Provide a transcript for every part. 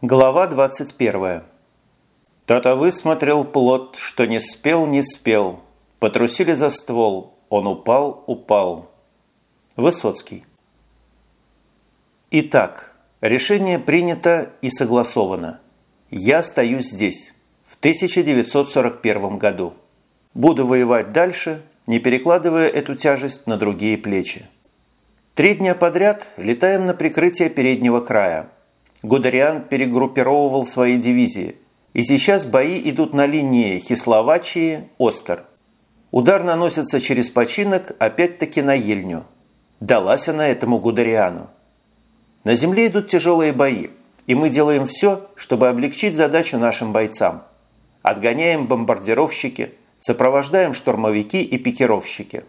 Глава 21. Тата высмотрел плод, что не спел, не спел. Потрусили за ствол, он упал, упал. Высоцкий. Итак, решение принято и согласовано. Я остаюсь здесь, в 1941 году. Буду воевать дальше, не перекладывая эту тяжесть на другие плечи. Три дня подряд летаем на прикрытие переднего края – Гудериан перегруппировывал свои дивизии, и сейчас бои идут на линии Хисловачии-Остер. Удар наносится через починок опять-таки на Ельню. Далась она этому Гудериану. На земле идут тяжелые бои, и мы делаем все, чтобы облегчить задачу нашим бойцам. Отгоняем бомбардировщики, сопровождаем штурмовики и пикировщики.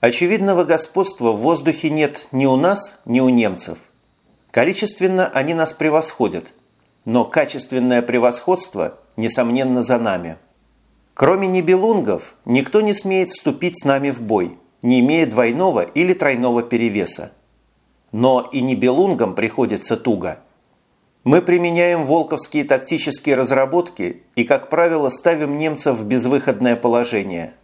Очевидного господства в воздухе нет ни у нас, ни у немцев. Количественно они нас превосходят, но качественное превосходство, несомненно, за нами. Кроме небелунгов, никто не смеет вступить с нами в бой, не имея двойного или тройного перевеса. Но и небелунгам приходится туго. Мы применяем волковские тактические разработки и, как правило, ставим немцев в безвыходное положение.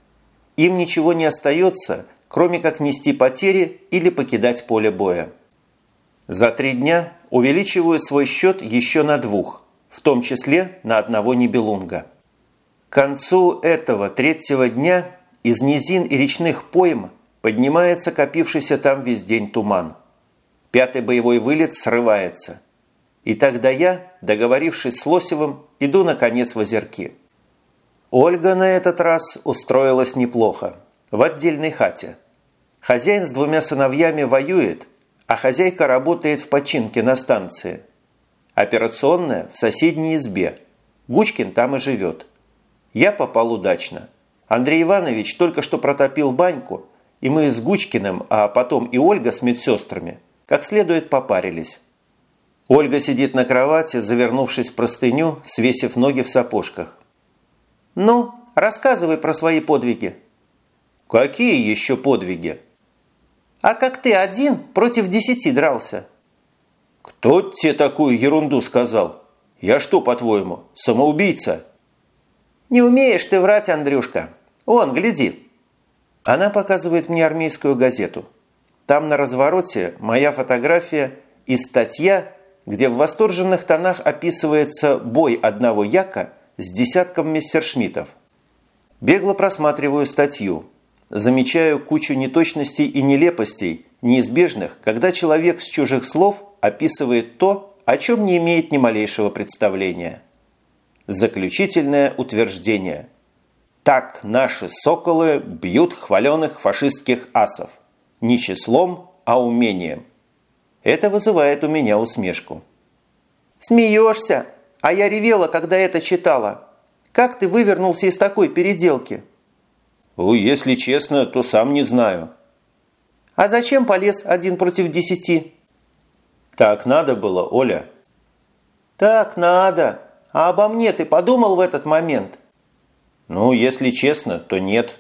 Им ничего не остается, кроме как нести потери или покидать поле боя. За три дня увеличиваю свой счет еще на двух, в том числе на одного Нибелунга. К концу этого третьего дня из низин и речных пойм поднимается копившийся там весь день туман. Пятый боевой вылет срывается. И тогда я, договорившись с Лосевым, иду наконец в озерки. Ольга на этот раз устроилась неплохо, в отдельной хате. Хозяин с двумя сыновьями воюет – а хозяйка работает в починке на станции. Операционная в соседней избе. Гучкин там и живет. Я попал удачно. Андрей Иванович только что протопил баньку, и мы с Гучкиным, а потом и Ольга с медсестрами, как следует попарились. Ольга сидит на кровати, завернувшись в простыню, свесив ноги в сапожках. «Ну, рассказывай про свои подвиги». «Какие еще подвиги?» А как ты один против десяти дрался?» «Кто тебе такую ерунду сказал? Я что, по-твоему, самоубийца?» «Не умеешь ты врать, Андрюшка. Вон, гляди». Она показывает мне армейскую газету. Там на развороте моя фотография и статья, где в восторженных тонах описывается бой одного яка с десятком мессершмиттов. Бегло просматриваю статью – замечаю кучу неточностей и нелепостей, неизбежных, когда человек с чужих слов описывает то, о чем не имеет ни малейшего представления. Заключительное утверждение. Так наши соколы бьют хваленых фашистских асов. Не числом, а умением. Это вызывает у меня усмешку. «Смеешься? А я ревела, когда это читала. Как ты вывернулся из такой переделки?» «Ой, если честно, то сам не знаю». «А зачем полез один против десяти?» «Так надо было, Оля». «Так надо. А обо мне ты подумал в этот момент?» «Ну, если честно, то нет».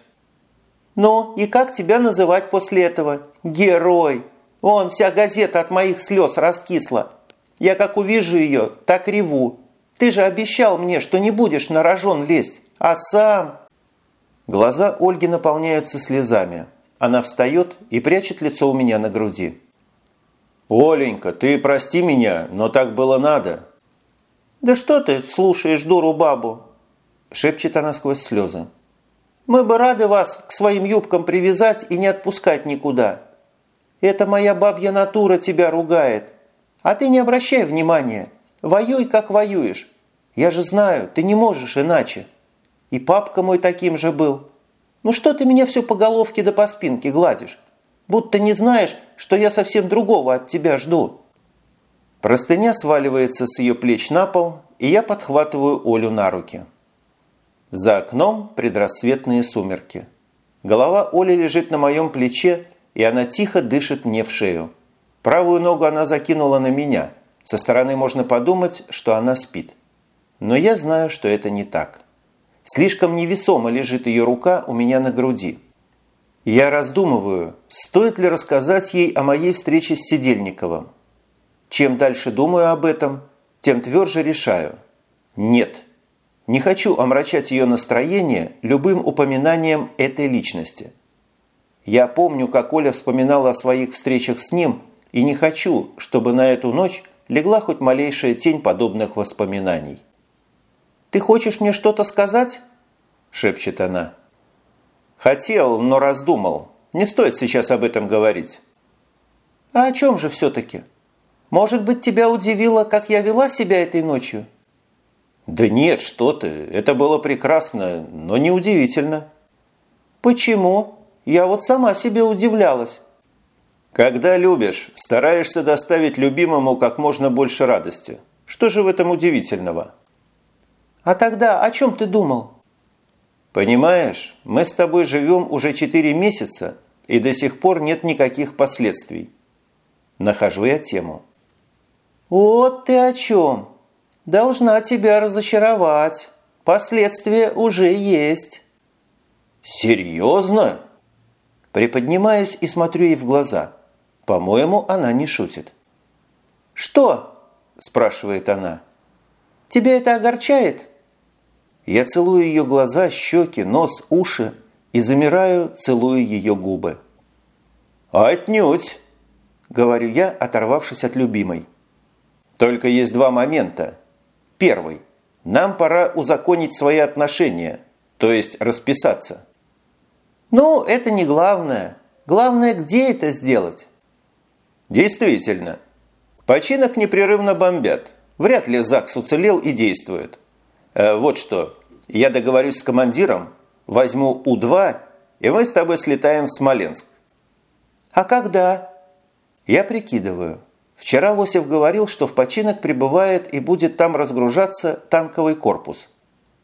«Ну, и как тебя называть после этого? Герой! Вон, вся газета от моих слез раскисла. Я как увижу ее, так реву. Ты же обещал мне, что не будешь на рожон лезть, а сам...» Глаза Ольги наполняются слезами. Она встает и прячет лицо у меня на груди. «Оленька, ты прости меня, но так было надо». «Да что ты слушаешь дуру бабу?» шепчет она сквозь слезы. «Мы бы рады вас к своим юбкам привязать и не отпускать никуда. Это моя бабья натура тебя ругает. А ты не обращай внимания. Воюй, как воюешь. Я же знаю, ты не можешь иначе». И папка мой таким же был. Ну что ты меня все по головке да по спинке гладишь? Будто не знаешь, что я совсем другого от тебя жду». Простыня сваливается с ее плеч на пол, и я подхватываю Олю на руки. За окном предрассветные сумерки. Голова Оли лежит на моем плече, и она тихо дышит мне в шею. Правую ногу она закинула на меня. Со стороны можно подумать, что она спит. Но я знаю, что это не так. Слишком невесомо лежит ее рука у меня на груди. Я раздумываю, стоит ли рассказать ей о моей встрече с Сидельниковым. Чем дальше думаю об этом, тем тверже решаю – нет, не хочу омрачать ее настроение любым упоминанием этой личности. Я помню, как Оля вспоминала о своих встречах с ним, и не хочу, чтобы на эту ночь легла хоть малейшая тень подобных воспоминаний. «Ты хочешь мне что-то сказать?» – шепчет она. «Хотел, но раздумал. Не стоит сейчас об этом говорить». «А о чем же все-таки? Может быть, тебя удивило, как я вела себя этой ночью?» «Да нет, что ты. Это было прекрасно, но неудивительно». «Почему? Я вот сама себе удивлялась». Когда любишь, стараешься доставить любимому как можно больше радости. Что же в этом удивительного? А тогда о чем ты думал? Понимаешь, мы с тобой живем уже четыре месяца, и до сих пор нет никаких последствий. Нахожу я тему. Вот ты о чем. Должна тебя разочаровать. Последствия уже есть. Серьезно? Приподнимаюсь и смотрю ей в глаза – по-моему, она не шутит. «Что?» – спрашивает она. «Тебя это огорчает?» Я целую ее глаза, щеки, нос, уши и замираю, целую ее губы. «Отнюдь!» – говорю я, оторвавшись от любимой. «Только есть два момента. Первый. Нам пора узаконить свои отношения, то есть расписаться». «Ну, это не главное. Главное, где это сделать?» Действительно. Починок непрерывно бомбят. Вряд ли ЗАГС уцелел и действует. Э, вот что. Я договорюсь с командиром, возьму У-2, и мы с тобой слетаем в Смоленск. А когда? Я прикидываю. Вчера Лосев говорил, что в починок прибывает и будет там разгружаться танковый корпус.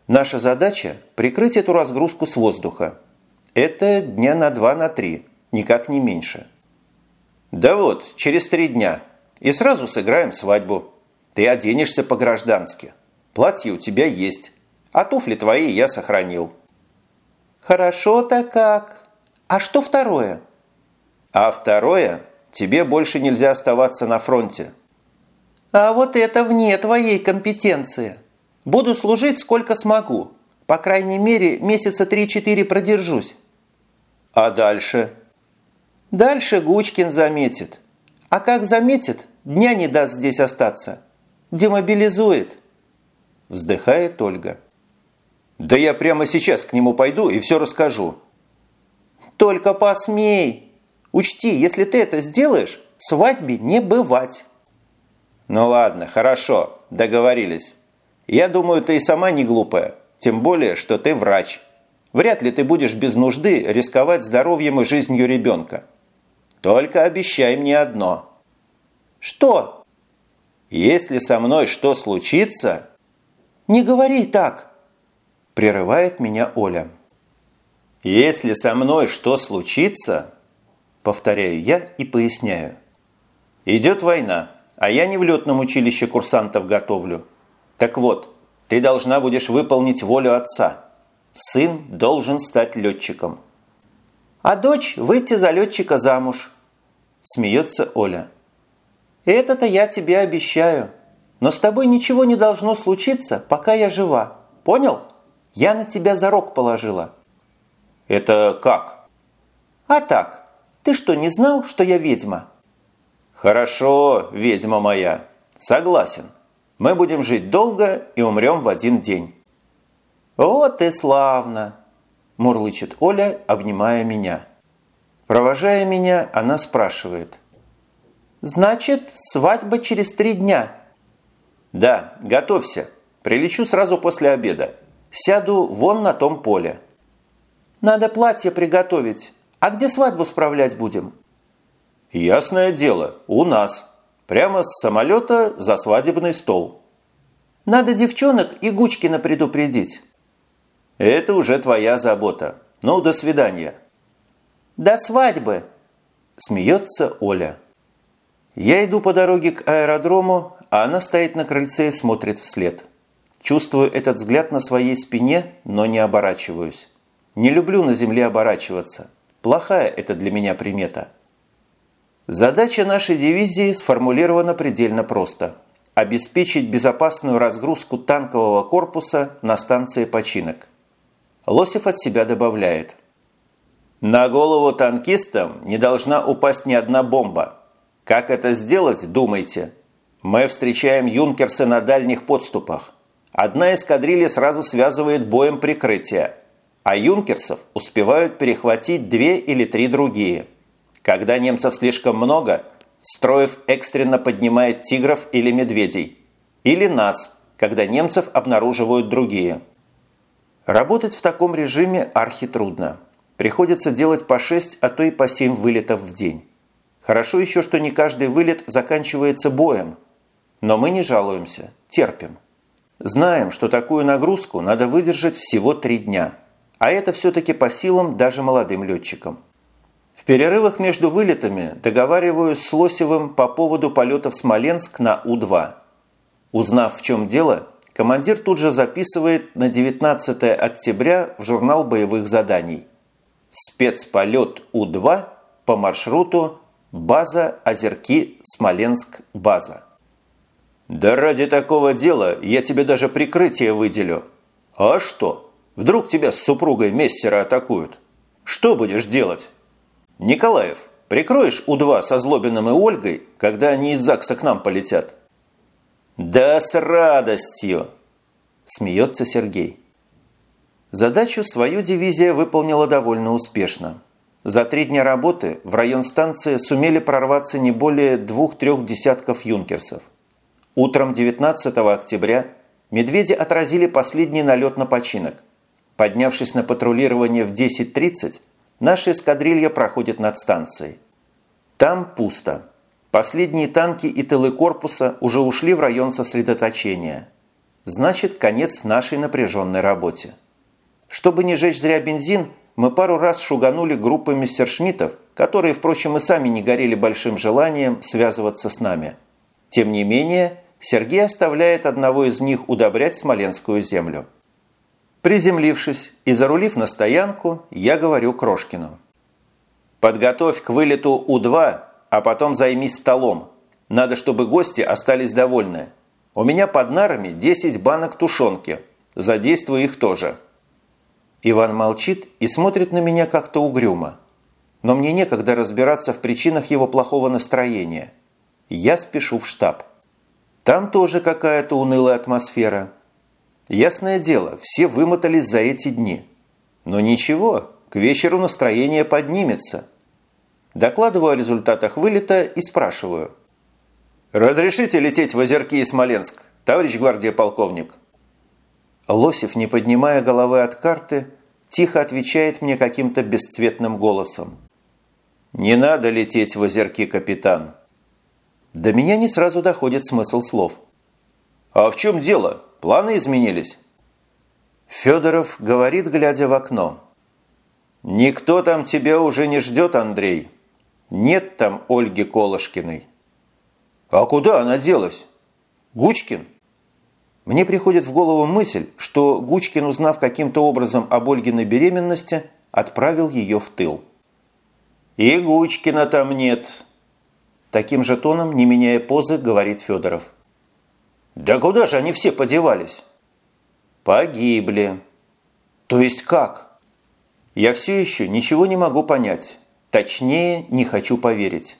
Наша задача – прикрыть эту разгрузку с воздуха. Это дня на два, на три, никак не меньше. «Да вот, через три дня. И сразу сыграем свадьбу. Ты оденешься по-граждански. Платье у тебя есть. А туфли твои я сохранил». «Хорошо-то как. А что второе?» «А второе, тебе больше нельзя оставаться на фронте». «А вот это вне твоей компетенции. Буду служить сколько смогу. По крайней мере, месяца три-четыре продержусь». «А дальше?» Дальше Гучкин заметит. А как заметит, дня не даст здесь остаться. Демобилизует. Вздыхает Ольга. Да я прямо сейчас к нему пойду и все расскажу. Только посмей. Учти, если ты это сделаешь, свадьбе не бывать. Ну ладно, хорошо, договорились. Я думаю, ты и сама не глупая. Тем более, что ты врач. Вряд ли ты будешь без нужды рисковать здоровьем и жизнью ребенка. Только обещай мне одно». «Что?» «Если со мной что случится...» «Не говори так!» Прерывает меня Оля. «Если со мной что случится...» Повторяю я и поясняю. «Идет война, а я не в летном училище курсантов готовлю. Так вот, ты должна будешь выполнить волю отца. Сын должен стать летчиком» а дочь выйти за летчика замуж. Смеется Оля. Это-то я тебе обещаю. Но с тобой ничего не должно случиться, пока я жива. Понял? Я на тебя зарок положила. Это как? А так. Ты что, не знал, что я ведьма? Хорошо, ведьма моя. Согласен. Мы будем жить долго и умрем в один день. Вот и славно мурлычет Оля, обнимая меня. Провожая меня, она спрашивает. «Значит, свадьба через три дня?» «Да, готовься. Прилечу сразу после обеда. Сяду вон на том поле». «Надо платье приготовить. А где свадьбу справлять будем?» «Ясное дело, у нас. Прямо с самолета за свадебный стол». «Надо девчонок и Гучкина предупредить». Это уже твоя забота. Ну, до свидания. До свадьбы, смеется Оля. Я иду по дороге к аэродрому, а она стоит на крыльце и смотрит вслед. Чувствую этот взгляд на своей спине, но не оборачиваюсь. Не люблю на земле оборачиваться. Плохая это для меня примета. Задача нашей дивизии сформулирована предельно просто. обеспечить безопасную разгрузку танкового корпуса на станции починок. Лосев от себя добавляет. На голову танкистам не должна упасть ни одна бомба. Как это сделать, думайте. Мы встречаем юнкерсы на дальних подступах. Одна эскадрилья сразу связывает боем прикрытия, а юнкерсов успевают перехватить две или три другие. Когда немцев слишком много, Строев экстренно поднимает тигров или медведей. Или нас, когда немцев обнаруживают другие. Работать в таком режиме архи трудно. Приходится делать по 6, а то и по 7 вылетов в день. Хорошо еще, что не каждый вылет заканчивается боем. Но мы не жалуемся, терпим. Знаем, что такую нагрузку надо выдержать всего три дня. А это все-таки по силам даже молодым летчикам. В перерывах между вылетами договариваюсь с Лосевым по поводу полета в Смоленск на У-2. Узнав, в чем дело, командир тут же записывает на 19 октября в журнал боевых заданий. Спецполет У-2 по маршруту база Озерки, Смоленск, база. «Да ради такого дела я тебе даже прикрытие выделю. А что? Вдруг тебя с супругой Мессера атакуют? Что будешь делать?» «Николаев, прикроешь У-2 со Злобиным и Ольгой, когда они из ЗАГСа к нам полетят?» «Да с радостью!» – смеется Сергей. Задачу свою дивизия выполнила довольно успешно. За три дня работы в район станции сумели прорваться не более двух-трех десятков юнкерсов. Утром 19 октября медведи отразили последний налет на починок. Поднявшись на патрулирование в 10.30, наша эскадрилья проходит над станцией. Там пусто. Последние танки и тылы корпуса уже ушли в район сосредоточения. Значит, конец нашей напряженной работе. Чтобы не жечь зря бензин, мы пару раз шуганули группы мистершмиттов, которые, впрочем, и сами не горели большим желанием связываться с нами – тем не менее, Сергей оставляет одного из них удобрять смоленскую землю. Приземлившись и зарулив на стоянку, я говорю Крошкину. «Подготовь к вылету У-2, а потом займись столом. Надо, чтобы гости остались довольны. У меня под нарами 10 банок тушенки. Задействую их тоже». Иван молчит и смотрит на меня как-то угрюмо. Но мне некогда разбираться в причинах его плохого настроения – я спешу в штаб. Там тоже какая-то унылая атмосфера. Ясное дело, все вымотались за эти дни. Но ничего, к вечеру настроение поднимется. Докладываю о результатах вылета и спрашиваю. «Разрешите лететь в Озерки и Смоленск, товарищ гвардия полковник?» Лосев, не поднимая головы от карты, тихо отвечает мне каким-то бесцветным голосом. «Не надо лететь в Озерки, капитан. До меня не сразу доходит смысл слов. «А в чем дело? Планы изменились?» Федоров говорит, глядя в окно. «Никто там тебя уже не ждет, Андрей. Нет там Ольги Колышкиной». «А куда она делась? Гучкин?» Мне приходит в голову мысль, что Гучкин, узнав каким-то образом об Ольгиной беременности, отправил ее в тыл. «И Гучкина там нет», Таким же тоном, не меняя позы, говорит Федоров. «Да куда же они все подевались?» «Погибли». «То есть как?» «Я все еще ничего не могу понять. Точнее, не хочу поверить».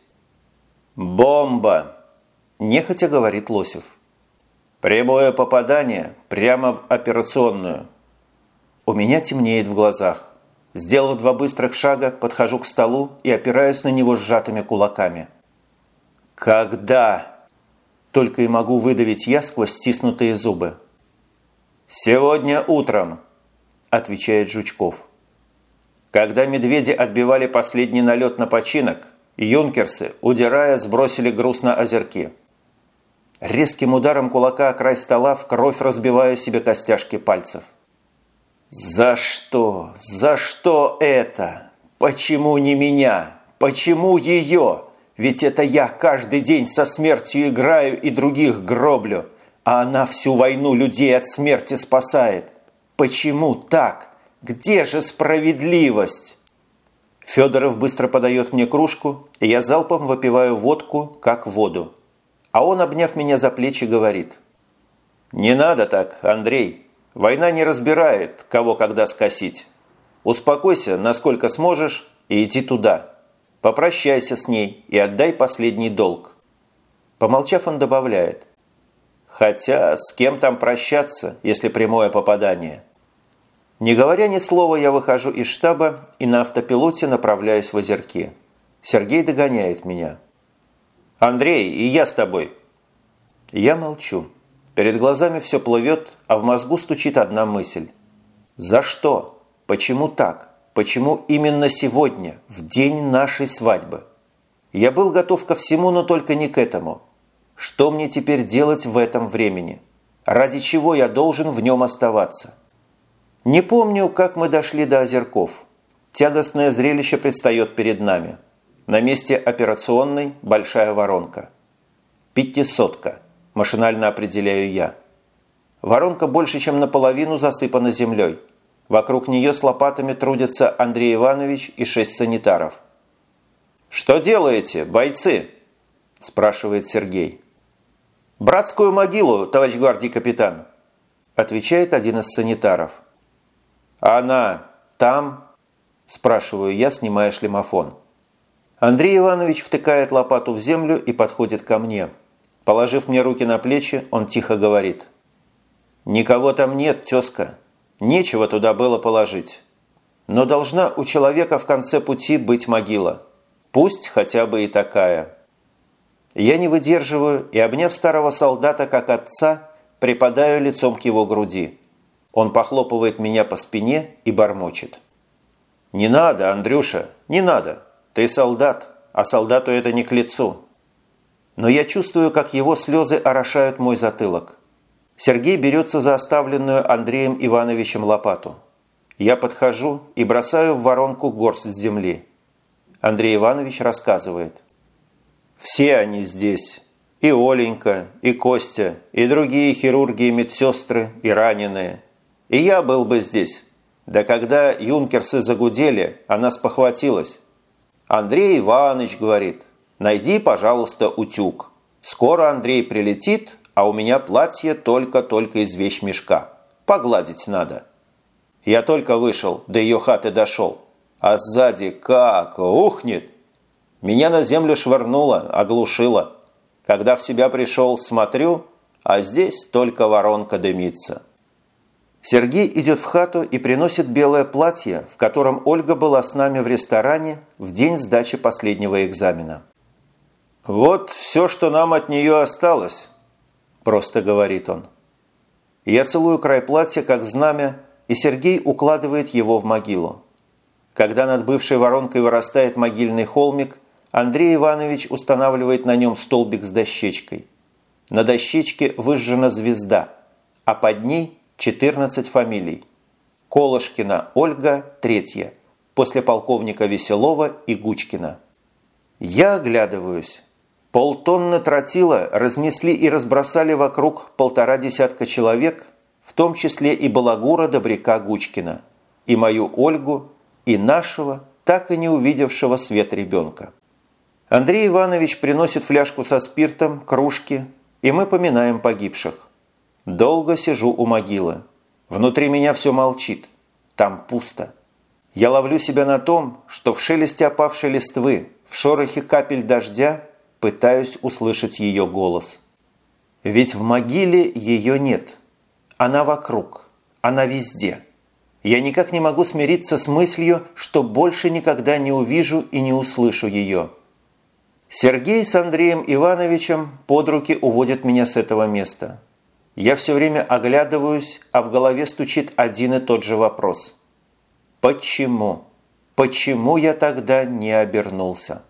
«Бомба!» – нехотя говорит Лосев. «Прямое попадание прямо в операционную». У меня темнеет в глазах. Сделав два быстрых шага, подхожу к столу и опираюсь на него сжатыми кулаками – «Когда?» Только и могу выдавить я сквозь стиснутые зубы. «Сегодня утром», – отвечает Жучков. Когда медведи отбивали последний налет на починок, юнкерсы, удирая, сбросили груз на озерки. Резким ударом кулака о край стола в кровь разбиваю себе костяшки пальцев. «За что? За что это? Почему не меня? Почему ее?» Ведь это я каждый день со смертью играю и других гроблю, а она всю войну людей от смерти спасает. Почему так? Где же справедливость? Федоров быстро подает мне кружку, и я залпом выпиваю водку, как воду. А он, обняв меня за плечи, говорит. «Не надо так, Андрей. Война не разбирает, кого когда скосить. Успокойся, насколько сможешь, и иди туда. Попрощайся с ней и отдай последний долг». Помолчав, он добавляет. «Хотя с кем там прощаться, если прямое попадание?» Не говоря ни слова, я выхожу из штаба и на автопилоте направляюсь в озерки. Сергей догоняет меня. «Андрей, и я с тобой!» Я молчу. Перед глазами все плывет, а в мозгу стучит одна мысль. «За что? Почему так? Почему именно сегодня, в день нашей свадьбы?» Я был готов ко всему, но только не к этому. Что мне теперь делать в этом времени? Ради чего я должен в нем оставаться? Не помню, как мы дошли до озерков. Тягостное зрелище предстает перед нами. На месте операционной большая воронка. Пятисотка. Машинально определяю я. Воронка больше, чем наполовину засыпана землей. Вокруг нее с лопатами трудятся Андрей Иванович и шесть санитаров. «Что делаете, бойцы?» – спрашивает Сергей. «Братскую могилу, товарищ гвардии капитан», – отвечает один из санитаров. «Она там?» – спрашиваю я, снимая шлемофон. Андрей Иванович втыкает лопату в землю и подходит ко мне. Положив мне руки на плечи, он тихо говорит. «Никого там нет, тезка. Нечего туда было положить. Но должна у человека в конце пути быть могила. Пусть хотя бы и такая». Я не выдерживаю и, обняв старого солдата как отца, припадаю лицом к его груди. Он похлопывает меня по спине и бормочет. «Не надо, Андрюша, не надо. Ты солдат, а солдату это не к лицу». Но я чувствую, как его слезы орошают мой затылок. Сергей берется за оставленную Андреем Ивановичем лопату. Я подхожу и бросаю в воронку горсть земли. Андрей Иванович рассказывает. «Все они здесь. И Оленька, и Костя, и другие хирурги и медсестры, и раненые. И я был бы здесь. Да когда юнкерсы загудели, она спохватилась. Андрей Иванович говорит, найди, пожалуйста, утюг. Скоро Андрей прилетит, а у меня платье только-только из вещмешка. Погладить надо. Я только вышел, до ее хаты дошел. А сзади как ухнет. Меня на землю швырнуло, оглушило. Когда в себя пришел, смотрю, а здесь только воронка дымится. Сергей идет в хату и приносит белое платье, в котором Ольга была с нами в ресторане в день сдачи последнего экзамена. «Вот все, что нам от нее осталось», – просто говорит он. Я целую край платья, как знамя, и Сергей укладывает его в могилу. Когда над бывшей воронкой вырастает могильный холмик, Андрей Иванович устанавливает на нем столбик с дощечкой. На дощечке выжжена звезда, а под ней – 14 фамилий. Колышкина Ольга – третья, после полковника Веселова и Гучкина. Я оглядываюсь. Полтонны тротила разнесли и разбросали вокруг полтора десятка человек, в том числе и балагура Добряка Гучкина, и мою Ольгу, и нашего, так и не увидевшего свет ребенка. Андрей Иванович приносит фляжку со спиртом, кружки, и мы поминаем погибших. Долго сижу у могилы. Внутри меня все молчит. Там пусто. Я ловлю себя на том, что в шелесте опавшей листвы, в шорохе капель дождя пытаюсь услышать ее голос. Ведь в могиле ее нет. Она вокруг. Она везде. Я никак не могу смириться с мыслью, что больше никогда не увижу и не услышу ее. Сергей с Андреем Ивановичем под руки уводят меня с этого места. Я все время оглядываюсь, а в голове стучит один и тот же вопрос. Почему? Почему я тогда не обернулся?